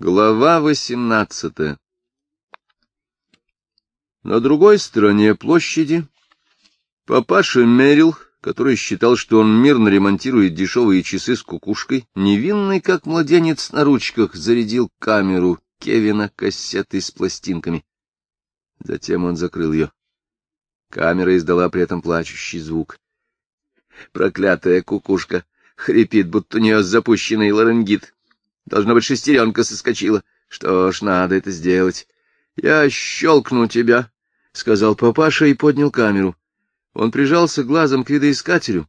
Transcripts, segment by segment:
Глава 18. На другой стороне площади папаша Мерил, который считал, что он мирно ремонтирует дешевые часы с кукушкой, невинный, как младенец на ручках, зарядил камеру Кевина кассеты с пластинками. Затем он закрыл ее. Камера издала при этом плачущий звук. Проклятая кукушка хрипит, будто у нее запущенный ларингит. Должно быть, шестеренка соскочила. Что ж, надо это сделать. Я щелкну тебя, — сказал папаша и поднял камеру. Он прижался глазом к видоискателю,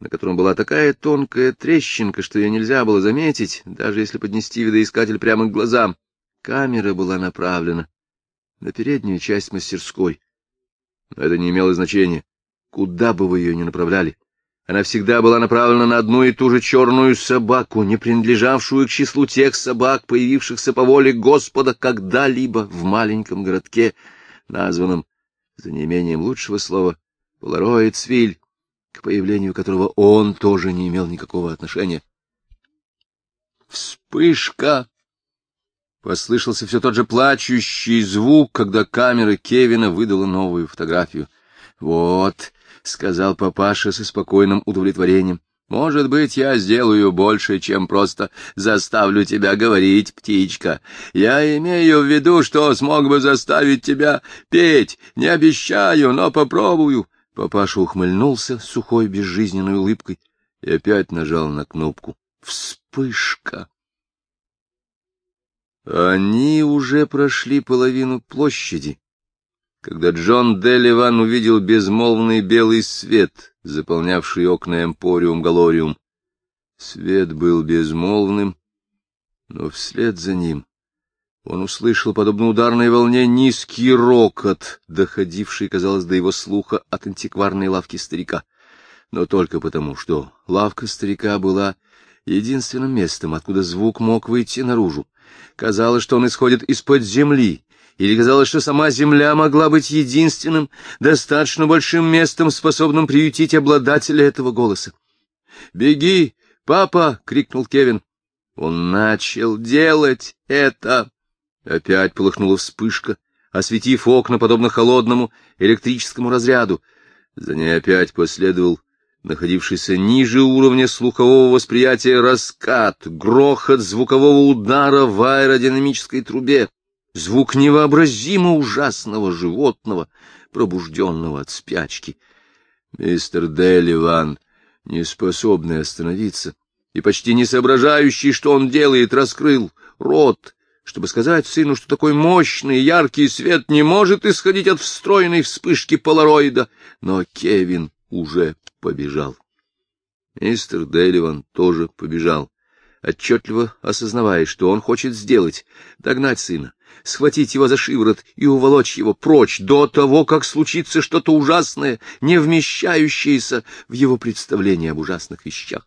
на котором была такая тонкая трещинка, что ее нельзя было заметить, даже если поднести видоискатель прямо к глазам. Камера была направлена на переднюю часть мастерской. Но это не имело значения. Куда бы вы ее ни направляли, она всегда была направлена на одну и ту же черную собаку, не принадлежавшую к числу тех собак, появившихся по воле Господа когда-либо в маленьком городке, названном, за неимением лучшего слова, Полароидсвиль, к появлению которого он тоже не имел никакого отношения. «Вспышка!» Послышался все тот же плачущий звук, когда камера Кевина выдала новую фотографию. «Вот!» сказал папаша со спокойным удовлетворением. Может быть, я сделаю больше, чем просто заставлю тебя говорить, птичка. Я имею в виду, что смог бы заставить тебя петь. Не обещаю, но попробую. Папаша ухмыльнулся сухой безжизненной улыбкой и опять нажал на кнопку. Вспышка! Они уже прошли половину площади когда Джон Делливан увидел безмолвный белый свет, заполнявший окна Эмпориум Галориум. Свет был безмолвным, но вслед за ним он услышал, подобно ударной волне, низкий рокот, доходивший, казалось, до его слуха от антикварной лавки старика. Но только потому, что лавка старика была единственным местом, откуда звук мог выйти наружу. Казалось, что он исходит из-под земли, или казалось, что сама земля могла быть единственным, достаточно большим местом, способным приютить обладателя этого голоса. «Беги, папа!» — крикнул Кевин. Он начал делать это. Опять полыхнула вспышка, осветив окна, подобно холодному электрическому разряду. За ней опять последовал находившийся ниже уровня слухового восприятия, раскат, грохот звукового удара в аэродинамической трубе, звук невообразимо ужасного животного, пробужденного от спячки. Мистер Деливан, не способный остановиться и почти не соображающий, что он делает, раскрыл рот, чтобы сказать сыну, что такой мощный яркий свет не может исходить от встроенной вспышки полароида. Но Кевин уже побежал. Мистер Деливан тоже побежал, отчетливо осознавая, что он хочет сделать — догнать сына, схватить его за шиворот и уволочь его прочь до того, как случится что-то ужасное, не вмещающееся в его представление об ужасных вещах.